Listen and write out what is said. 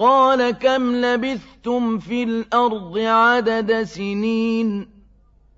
قَالَ كَمْ لَبِثْتُمْ فِي الْأَرْضِ عَدَدَ سِنِينَ